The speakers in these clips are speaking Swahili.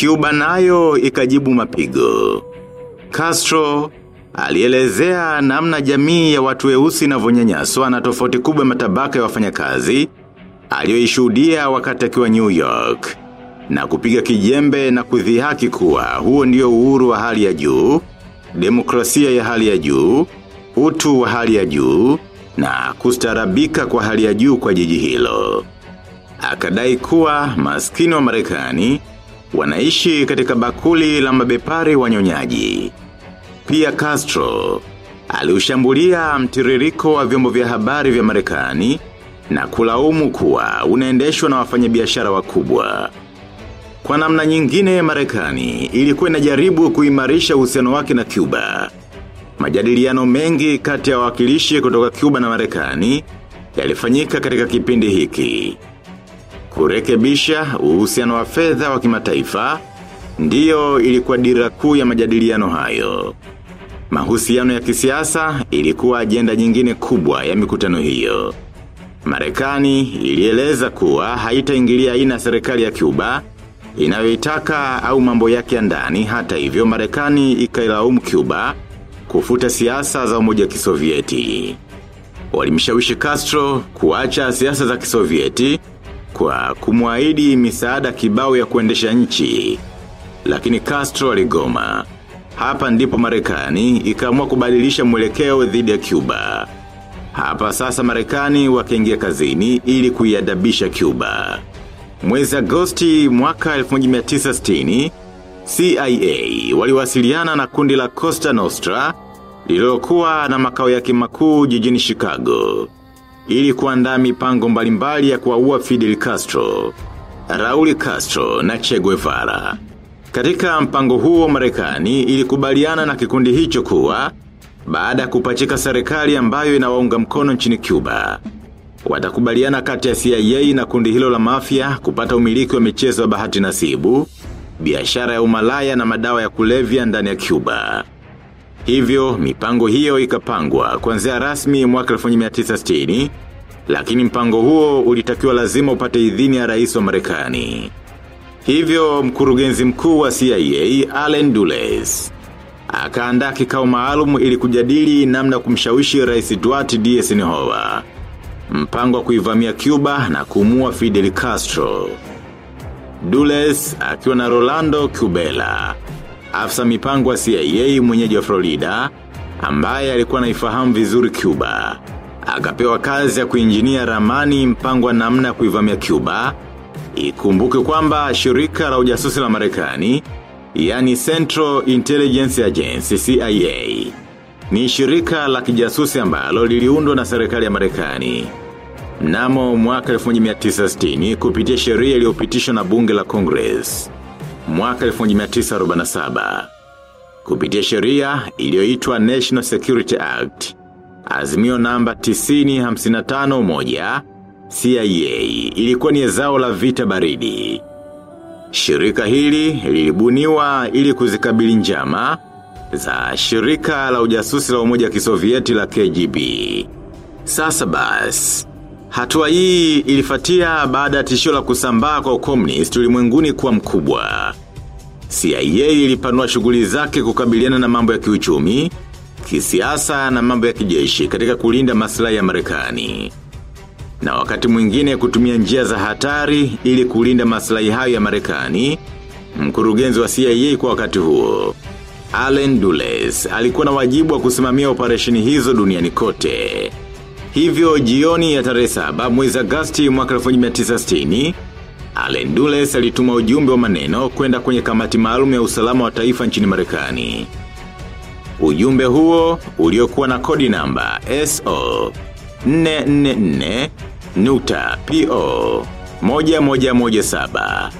Cuba nayo ikajibu mapigo. Castro alielezea namna jamii ya watu weusi inavyonyanyaswa na tofauti kubwa matabaka ya wafanyakazi aliyoishuhudia wakati akiwa New York na kupiga kijembe na kudhihaki kuwa huo ndio uhuru wa hali ya juu, demokrasia ya hali ya juu, utu wa hali ya juu na kustarabika kwa hali ya juu kwa jiji hilo. Akadai kuwa maskini wa Marekani wanaishi katika bakuli la mabepari wanyonyaji. Pia Castro aliushambulia mtiririko wa vyombo vya habari vya Marekani na kulaumu kuwa unaendeshwa na wafanyabiashara wakubwa. Kwa namna nyingine Marekani ilikuwa inajaribu kuimarisha uhusiano wake na Cuba. Majadiliano mengi kati ya wawakilishi kutoka Cuba na Marekani yalifanyika katika kipindi hiki. Kurekebisha uhusiano wa fedha wa kimataifa ndiyo ilikuwa dira kuu ya majadiliano hayo. Mahusiano ya kisiasa ilikuwa ajenda nyingine kubwa ya mikutano hiyo. Marekani ilieleza kuwa haitaingilia aina serikali ya Cuba inayoitaka au mambo yake ya ndani hata hivyo Marekani ikailaumu Cuba kufuta siasa za umoja wa kisovieti. Walimshawishi Castro kuacha siasa za kisovieti kwa kumwahidi misaada kibao ya kuendesha nchi. Lakini Castro aligoma. Hapa ndipo Marekani ikaamua kubadilisha mwelekeo dhidi ya Cuba. Hapa sasa Marekani wakaingia kazini ili kuiadabisha Cuba. Mwezi Agosti mwaka 1960, CIA waliwasiliana na kundi la Costa Nostra lililokuwa na makao yake makuu jijini Chicago ili kuandaa mipango mbalimbali ya kuwaua Fidel Castro, Raul Castro na Che Guevara. Katika mpango huo Marekani ilikubaliana na kikundi hicho kuwa baada ya kupachika serikali ambayo inawaunga mkono nchini Cuba. Watakubaliana kati ya CIA na kundi hilo la mafia kupata umiliki wa michezo ya bahati nasibu, biashara ya umalaya na madawa ya kulevya ndani ya Cuba. Hivyo, mipango hiyo ikapangwa kuanzia rasmi mwaka 1960, lakini mpango huo ulitakiwa lazima upate idhini ya rais wa Marekani. Hivyo, mkurugenzi mkuu wa CIA, Allen Dulles, akaandaa kikao maalum ili kujadili namna kumshawishi rais Dwight D. Eisenhower. Mpango wa kuivamia Cuba na kumua Fidel Castro. Dulles akiwa na Rolando Cubela, afisa mipango wa CIA mwenyeji wa Florida, ambaye alikuwa anaifahamu vizuri Cuba. Akapewa kazi ya kuinjinia ramani mpango wa namna ya kuivamia Cuba. Ikumbuke kwamba shirika la ujasusi la Marekani, yani Central Intelligence Agency CIA, ni shirika la kijasusi ambalo liliundwa na serikali ya Marekani. Mnamo mwaka 1960 kupitia sheria iliyopitishwa na bunge la Congress. Mwaka 1947 kupitia sheria iliyoitwa National Security Act. Azimio namba 9551 moja CIA ilikuwa ni zao la vita baridi. Shirika hili lilibuniwa ili kuzikabili njama za shirika la ujasusi la umoja wa kisovieti la KGB. Sasa bas, hatua hii ilifatia baada ya tishio la kusambaa kwa ukomunist ulimwenguni kuwa mkubwa. CIA ilipanua shughuli zake kukabiliana na mambo ya kiuchumi, kisiasa na mambo ya kijeshi katika kulinda maslahi ya Marekani. Na wakati mwingine kutumia njia za hatari ili kulinda maslahi hayo ya Marekani, mkurugenzi wa CIA kwa wakati huo. Allen Dulles alikuwa na wajibu wa kusimamia operesheni hizo duniani kote. Hivyo jioni ya tarehe saba mwezi Agasti mwaka 1960, Allen Dulles alituma ujumbe wa maneno kwenda kwenye kamati maalum ya usalama wa taifa nchini Marekani. Ujumbe huo uliokuwa na kodi namba SO 444 nuta PO 1117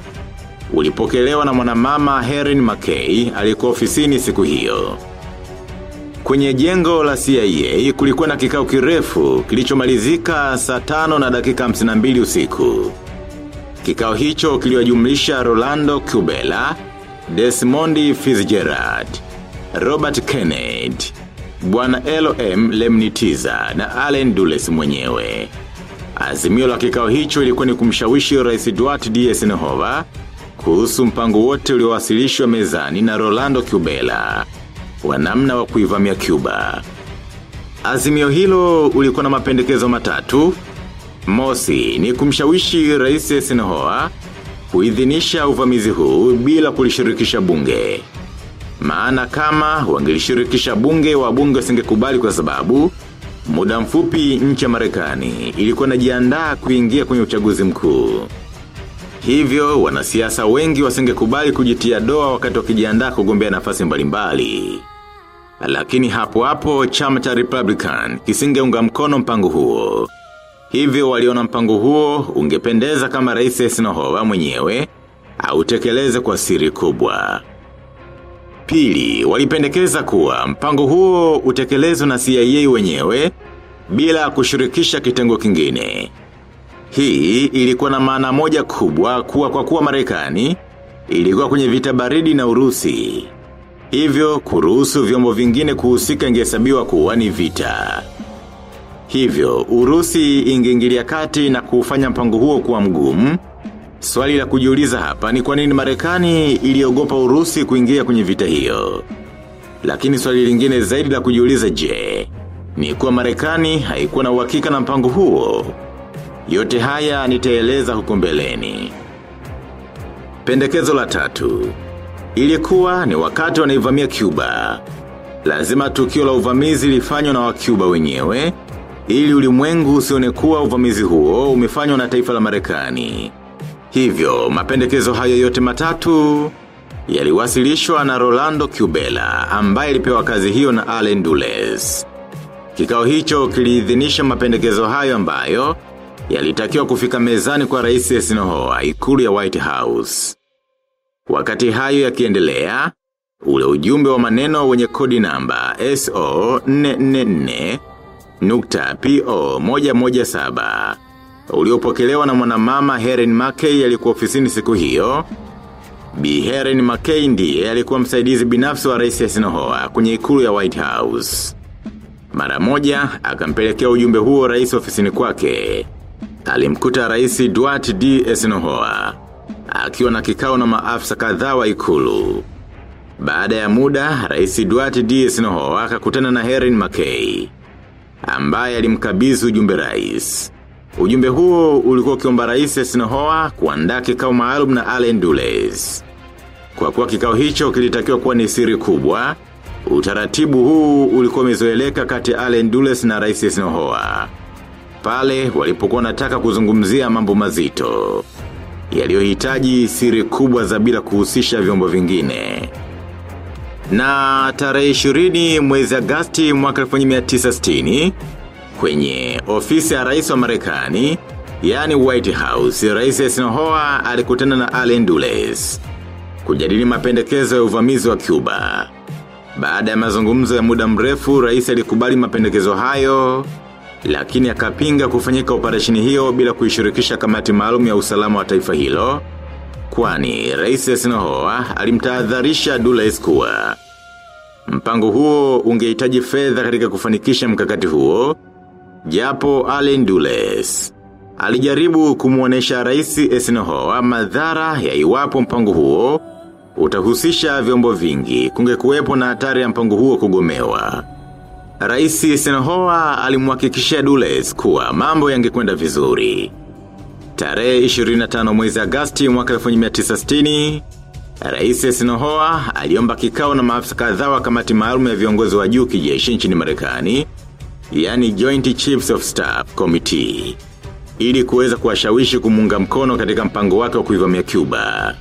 ulipokelewa na mwanamama Herin McKay alikuwa ofisini siku hiyo. Kwenye jengo la CIA kulikuwa na kikao kirefu kilichomalizika saa tano na dakika 52 usiku. Kikao hicho kiliwajumlisha Rolando Kubela, Desmondi Fitzgerald, Robert Kennedy, Bwana L.M. Lemnitiza na Allen Dulles mwenyewe. Azimio la kikao hicho ilikuwa ni kumshawishi Rais Duarte D. Eisenhower kuhusu mpango wote uliowasilishwa mezani na Rolando Cubela wa namna wa kuivamia Cuba. Azimio hilo ulikuwa na mapendekezo matatu. Mosi ni kumshawishi rais Eisenhower kuidhinisha uvamizi huu bila kulishirikisha bunge. Maana kama wangelishirikisha bunge wa bunge wasingekubali kwa sababu muda mfupi nchi ya Marekani ilikuwa inajiandaa kuingia kwenye uchaguzi mkuu. Hivyo wanasiasa wengi wasingekubali kujitia doa wakati wakijiandaa kugombea nafasi mbalimbali. Lakini hapo hapo chama cha Republican kisingeunga mkono mpango huo. Hivyo waliona mpango huo ungependeza kama rais Eisenhower mwenyewe autekeleze kwa siri kubwa. Pili, walipendekeza kuwa mpango huo utekelezwe na CIA wenyewe bila kushirikisha kitengo kingine. Hii ilikuwa na maana moja kubwa kuwa kwa kuwa Marekani ilikuwa kwenye vita baridi na Urusi. Hivyo kuruhusu vyombo vingine kuhusika ingehesabiwa kuwa ni vita. Hivyo, Urusi ingeingilia kati na kufanya mpango huo kuwa mgumu. Swali la kujiuliza hapa ni kwa nini Marekani iliogopa Urusi kuingia kwenye vita hiyo. Lakini swali lingine zaidi la kujiuliza je, ni kuwa Marekani haikuwa na uhakika na mpango huo. Yote haya nitaeleza huko mbeleni. Pendekezo la tatu. Ilikuwa ni wakati wanaivamia Cuba. Lazima tukio la uvamizi lifanywa na wa Cuba wenyewe, ili ulimwengu usione kuwa uvamizi huo umefanywa na taifa la Marekani. Hivyo, mapendekezo hayo yote matatu yaliwasilishwa na Rolando Cubela ambaye alipewa kazi hiyo na Allen Dulles. Kikao hicho kiliidhinisha mapendekezo hayo ambayo yalitakiwa kufika mezani kwa rais Eisenhower ikulu ya White House. Wakati hayo yakiendelea, ule ujumbe wa maneno wenye kodi namba SO 444 nukta PO 117 uliopokelewa na mwanamama Helen Mackey alikuwa ofisini siku hiyo. Bi Heren Mackey ndiye alikuwa msaidizi binafsi wa rais Eisenhower kwenye ikulu ya White House. Mara moja, akampelekea ujumbe huo rais ofisini kwake. Alimkuta rais Dwight D. Eisenhower akiwa na kikao na maafisa kadhaa wa ikulu. Baada ya muda, rais Duarte D. Noho akakutana na Herin McKay ambaye alimkabidhi ujumbe rais. Ujumbe huo ulikuwa ukiomba rais Eisenhower kuandaa kikao maalum na Allen Dulles. Kwa kuwa kikao hicho kilitakiwa kuwa ni siri kubwa, utaratibu huu ulikuwa umezoeleka kati ya Allen Dulles na rais Eisenhower. Pale walipokuwa wanataka kuzungumzia mambo mazito yaliyohitaji siri kubwa za bila kuhusisha vyombo vingine. Na tarehe 20 mwezi Agasti mwaka 1960 kwenye ofisi ya rais wa Marekani, yani White House, rais Eisenhower alikutana na Allen Dulles kujadili mapendekezo ya uvamizi wa Cuba. Baada ya mazungumzo ya muda mrefu, rais alikubali mapendekezo hayo, lakini akapinga kufanyika operesheni hiyo bila kuishirikisha kamati maalum ya usalama wa taifa hilo, kwani rais Eisenhower alimtahadharisha Dulles kuwa mpango huo ungehitaji fedha katika kufanikisha mkakati huo, japo Allen Dulles alijaribu kumuonesha rais Eisenhower madhara ya iwapo mpango huo utahusisha vyombo vingi kungekuwepo na hatari ya mpango huo kugomewa. Rais Senohoa alimhakikishia dules kuwa mambo yangekwenda vizuri. Tarehe 25 mwezi Agasti mwaka 1960, Rais Eisenhower aliomba kikao na maafisa kadhaa wa kamati maalum ya viongozi wa juu kijeshi nchini Marekani, yani Joint Chiefs of Staff Committee, ili kuweza kuwashawishi kumunga mkono katika mpango wake wa kuivamia Cuba.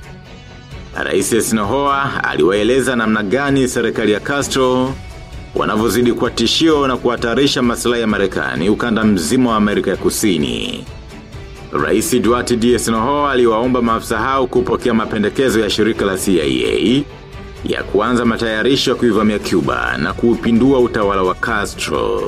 Rais Sinohoa aliwaeleza namna gani serikali ya Castro wanavyozidi kuwa tishio na kuhatarisha maslahi ya Marekani ukanda mzima wa Amerika ya Kusini. Rais Dwight D. Eisenhower aliwaomba maafisa hao kupokea mapendekezo ya shirika la CIA ya kuanza matayarisho ya kuivamia Cuba na kuupindua utawala wa Castro.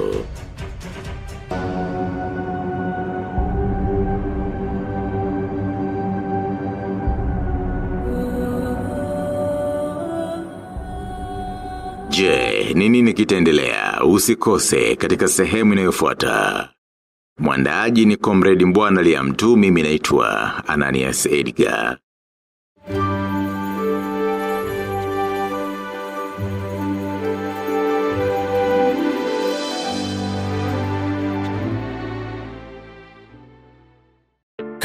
Ni nini kitaendelea? Usikose katika sehemu inayofuata. Mwandaaji ni Comrade Mbwana Liamtu, mimi naitwa Ananias Edgar.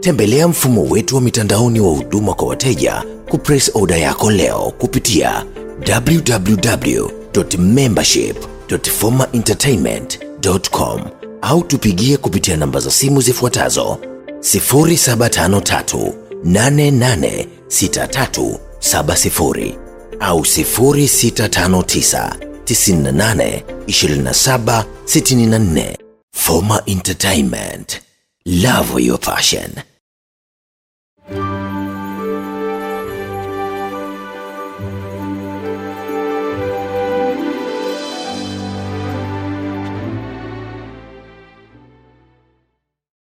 Tembelea mfumo wetu wa mitandaoni wa huduma kwa wateja kupress order yako leo kupitia www.membership.formaentertainment.com au tupigie kupitia namba za simu zifuatazo 0753 886370 au 0659 98 27 64. Forma Entertainment. Love your passion.